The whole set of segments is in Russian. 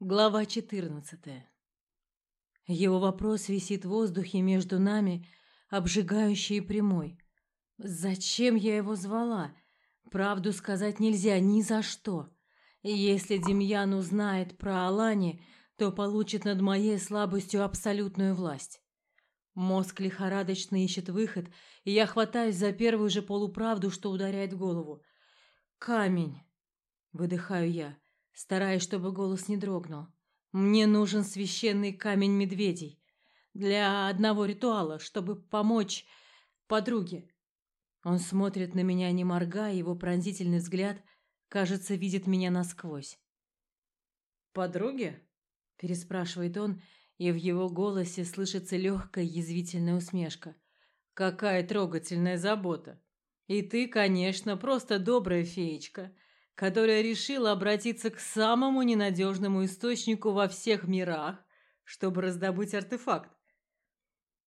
Глава 14. Его вопрос висит в воздухе между нами, обжигающий и прямой. Зачем я его звала? Правду сказать нельзя ни за что. Если Демьян узнает про Алани, то получит над моей слабостью абсолютную власть. Мозг лихорадочно ищет выход, и я хватаюсь за первую же полуправду, что ударяет в голову. «Камень!» — выдыхаю я стараясь, чтобы голос не дрогнул. Мне нужен священный камень медведей для одного ритуала, чтобы помочь подруге. Он смотрит на меня, не моргая, его пронзительный взгляд, кажется, видит меня насквозь. «Подруге?» – переспрашивает он, и в его голосе слышится легкая язвительная усмешка. «Какая трогательная забота! И ты, конечно, просто добрая феечка, которая решила обратиться к самому ненадежному источнику во всех мирах, чтобы раздобыть артефакт.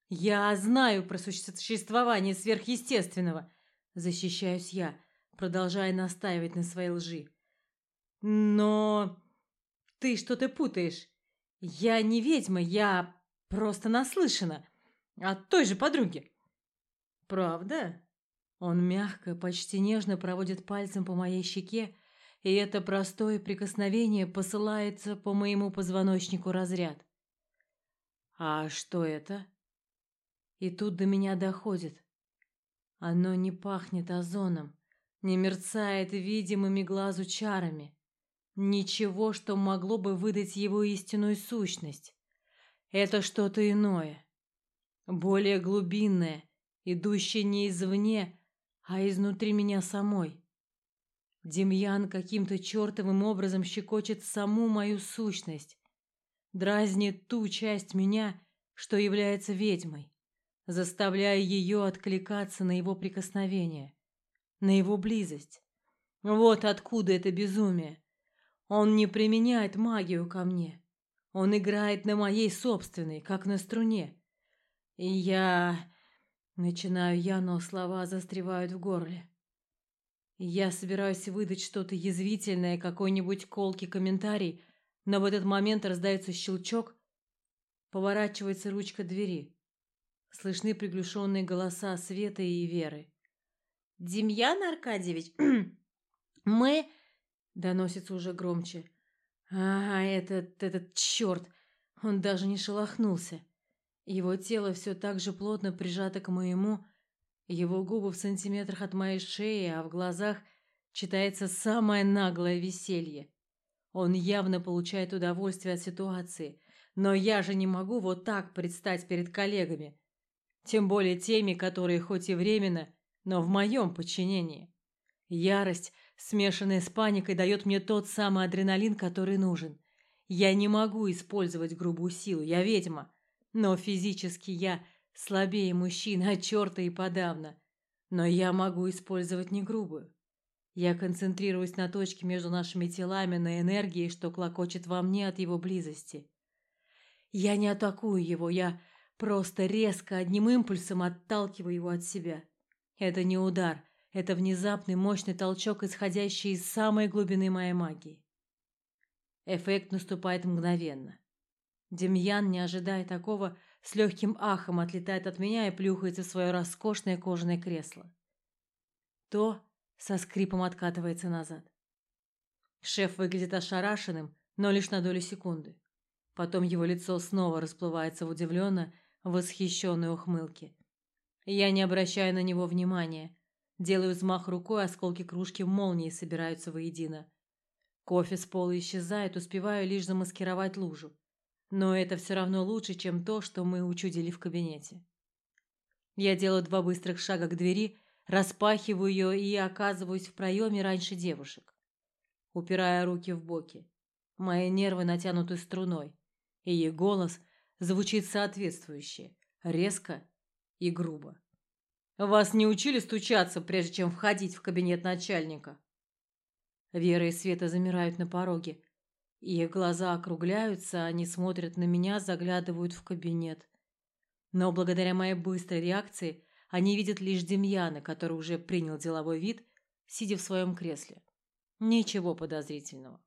«Я знаю про существование сверхъестественного», – защищаюсь я, продолжая настаивать на своей лжи. «Но ты что-то путаешь. Я не ведьма, я просто наслышана от той же подруги». «Правда?» Он мягко, почти нежно проводит пальцем по моей щеке, и это простое прикосновение посылается по моему позвоночнику разряд. А что это? И тут до меня доходит. Оно не пахнет озоном, не мерцает видимыми глазу чарами. Ничего, что могло бы выдать его истинную сущность. Это что-то иное, более глубинное, идущее не извне, а изнутри меня самой. Демьян каким-то чертовым образом щекочет саму мою сущность, дразнит ту часть меня, что является ведьмой, заставляя ее откликаться на его прикосновение, на его близость. Вот откуда это безумие. Он не применяет магию ко мне. Он играет на моей собственной, как на струне. И я Начинаю я, но слова застревают в горле. Я собираюсь выдать что-то язвительное, какой-нибудь колкий комментарий, но в этот момент раздается щелчок, поворачивается ручка двери. Слышны приглушенные голоса Светы и Веры. «Демьян Аркадьевич, мы...» — доносится уже громче. «А, этот, этот черт! Он даже не шелохнулся. Его тело все так же плотно прижато к моему, его губы в сантиметрах от моей шеи, а в глазах читается самое наглое веселье. Он явно получает удовольствие от ситуации, но я же не могу вот так предстать перед коллегами, тем более теми, которые хоть и временно, но в моем подчинении. Ярость, смешанная с паникой, дает мне тот самый адреналин, который нужен. Я не могу использовать грубую силу, я ведьма. Но физически я слабее мужчин, а черта и подавно. Но я могу использовать не грубую. Я концентрируюсь на точке между нашими телами, на энергии, что клокочет во мне от его близости. Я не атакую его, я просто резко одним импульсом отталкиваю его от себя. Это не удар, это внезапный мощный толчок, исходящий из самой глубины моей магии. Эффект наступает мгновенно. Демьян, не ожидая такого, с легким ахом отлетает от меня и плюхается в свое роскошное кожаное кресло. То со скрипом откатывается назад. Шеф выглядит ошарашенным, но лишь на долю секунды. Потом его лицо снова расплывается в удивленно восхищенной ухмылке. Я не обращаю на него внимания. Делаю взмах рукой, осколки кружки молнии собираются воедино. Кофе с пола исчезает, успеваю лишь замаскировать лужу. Но это все равно лучше, чем то, что мы учудили в кабинете. Я делаю два быстрых шага к двери, распахиваю ее и оказываюсь в проеме раньше девушек. Упирая руки в боки. Мои нервы натянуты струной, и ее голос звучит соответствующе, резко и грубо. Вас не учили стучаться, прежде чем входить в кабинет начальника? Вера и Света замирают на пороге, их глаза округляются, они смотрят на меня, заглядывают в кабинет. Но благодаря моей быстрой реакции они видят лишь Демьяна, который уже принял деловой вид, сидя в своем кресле. Ничего подозрительного.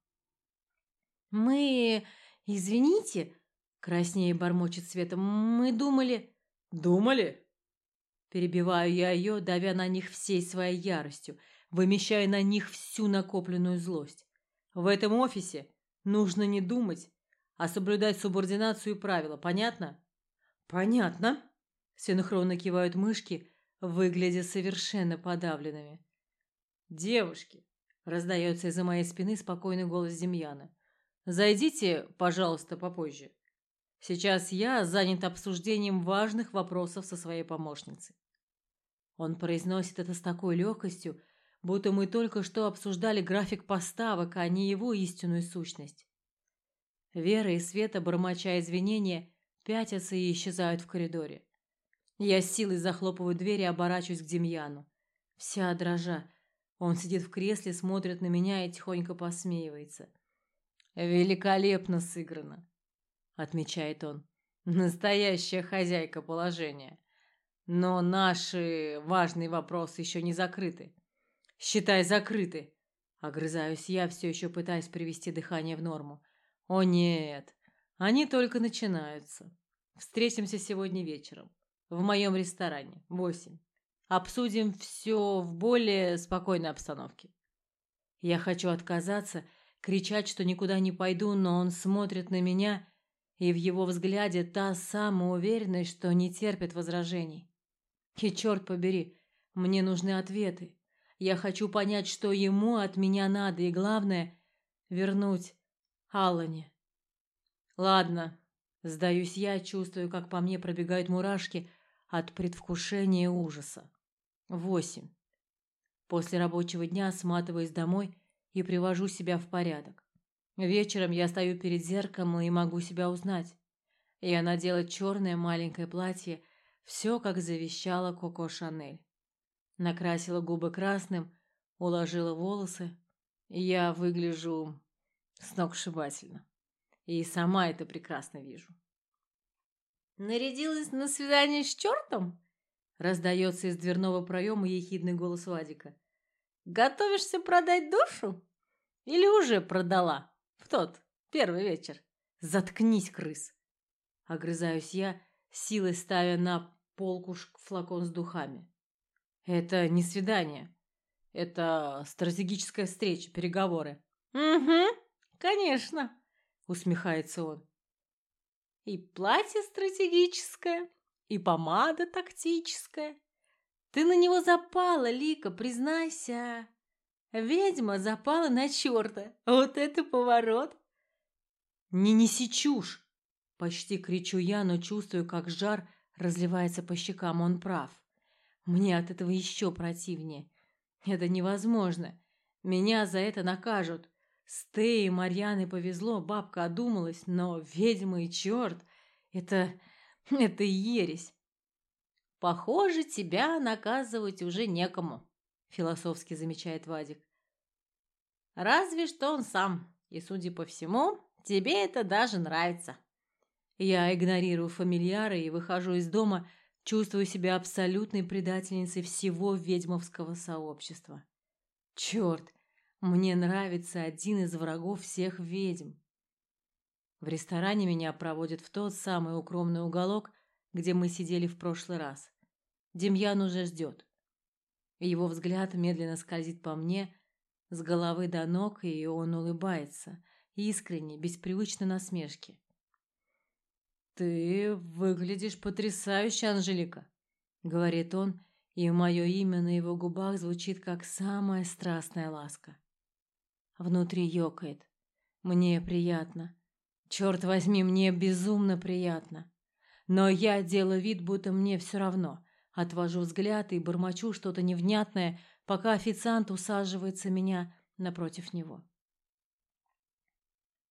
Мы... Извините, краснее бормочет Света. Мы думали... Думали? Перебиваю я ее, давя на них всей своей яростью, вымещая на них всю накопленную злость. В этом офисе нужно не думать, а соблюдать субординацию и правила, понятно? Понятно. Синхронно кивают мышки, выглядя совершенно подавленными. Девушки, раздается из-за моей спины спокойный голос Демьяна. Зайдите, пожалуйста, попозже. Сейчас я занят обсуждением важных вопросов со своей помощницей. Он произносит это с такой легкостью, будто мы только что обсуждали график поставок, а не его истинную сущность. Вера и Света, бормоча извинения, пятятся и исчезают в коридоре. Я с силой захлопываю дверь и оборачиваюсь к Демьяну. Вся дрожа. Он сидит в кресле, смотрит на меня и тихонько посмеивается. «Великолепно сыграно», — отмечает он. «Настоящая хозяйка положения. Но наши важные вопросы еще не закрыты. Считай, закрыты. Огрызаюсь я, все еще пытаясь привести дыхание в норму. О нет, они только начинаются. Встретимся сегодня вечером. В моем ресторане. Восемь. Обсудим все в более спокойной обстановке. Я хочу отказаться, кричать, что никуда не пойду, но он смотрит на меня, и в его взгляде та самая уверенность, что не терпит возражений. И черт побери, мне нужны ответы. Я хочу понять, что ему от меня надо, и главное вернуть Алане. Ладно, сдаюсь я, чувствую, как по мне пробегают мурашки от предвкушения ужаса. Восемь. После рабочего дня сматываюсь домой и привожу себя в порядок. Вечером я стою перед зеркалом и могу себя узнать. Я надела черное маленькое платье все, как завещала Коко Шанель. Накрасила губы красным, уложила волосы. Я выгляжу сногсшибательно. И сама это прекрасно вижу. Нарядилась на свидание с чертом? Раздается из дверного проема ехидный голос Вадика. Готовишься продать душу? Или уже продала в тот первый вечер? Заткнись, крыс! Огрызаюсь я, силой ставя на полку флакон с духами. Это не свидание. Это стратегическая встреча, переговоры. Угу, конечно, усмехается он. И платье стратегическое, и помада тактическая. Ты на него запала, Лика, признайся. Ведьма запала на черта. Вот это поворот. Не неси чушь, почти кричу я, но чувствую, как жар разливается по щекам, он прав. Мне от этого еще противнее. Это невозможно. Меня за это накажут. Стей и Марьяне повезло, бабка одумалась, но ведьма и черт — это... это ересь. Похоже, тебя наказывать уже некому, философски замечает Вадик. Разве что он сам, и, судя по всему, тебе это даже нравится. Я игнорирую фамильяра и выхожу из дома, чувствую себя абсолютной предательницей всего ведьмовского сообщества. Черт, мне нравится один из врагов всех ведьм. В ресторане меня проводят в тот самый укромный уголок, где мы сидели в прошлый раз. Демьян уже ждет. Его взгляд медленно скользит по мне с головы до ног, и он улыбается, искренне, без привычной насмешки. «Ты выглядишь потрясающе, Анжелика», — говорит он, и мое имя на его губах звучит как самая страстная ласка. Внутри ёкает. Мне приятно. Черт возьми, мне безумно приятно. Но я делаю вид, будто мне все равно. Отвожу взгляд и бормочу что-то невнятное, пока официант усаживается меня напротив него.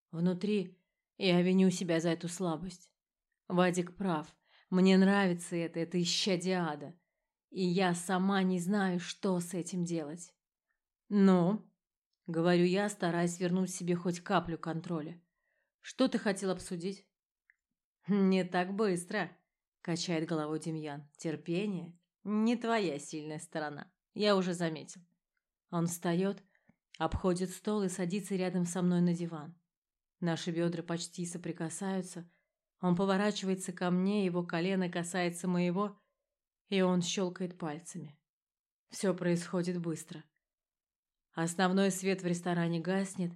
Внутри я виню себя за эту слабость. Вадик прав. Мне нравится это, это исчадие ада. И я сама не знаю, что с этим делать. Ну, говорю я, стараясь вернуть себе хоть каплю контроля. Что ты хотел обсудить? Не так быстро, качает головой Демьян. Терпение не твоя сильная сторона. Я уже заметил. Он встает, обходит стол и садится рядом со мной на диван. Наши бедра почти соприкасаются. Он поворачивается ко мне, его колено касается моего, и он щелкает пальцами. Все происходит быстро. Основной свет в ресторане гаснет,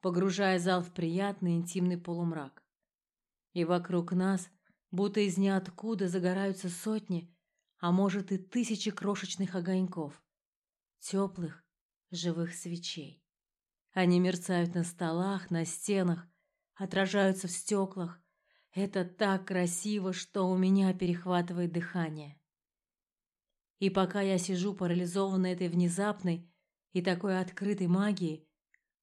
погружая зал в приятный интимный полумрак. И вокруг нас, будто из ниоткуда, загораются сотни, а может и тысячи крошечных огоньков, теплых, живых свечей. Они мерцают на столах, на стенах, отражаются в стеклах. Это так красиво, что у меня перехватывает дыхание. И пока я сижу парализованная этой внезапной и такой открытой магией,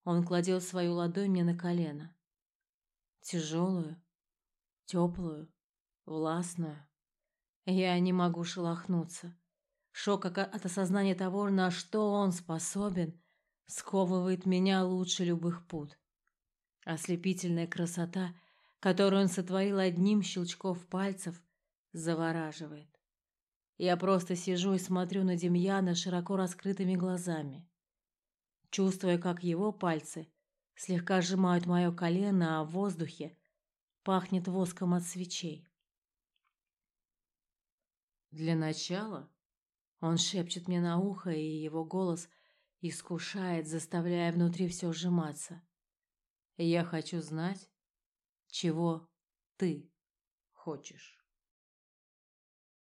он кладет свою ладонь мне на колено. Тяжелую, теплую, властную. Я не могу шелохнуться. Шок от осознания того, на что он способен, сковывает меня лучше любых пут. Ослепительная красота, которую он сотворил одним щелчком пальцев, завораживает. Я просто сижу и смотрю на Демьяна широко раскрытыми глазами, чувствуя, как его пальцы слегка сжимают мое колено, а в воздухе пахнет воском от свечей. Для начала он шепчет мне на ухо, и его голос искушает, заставляя внутри все сжиматься. Я хочу знать, чего ты хочешь.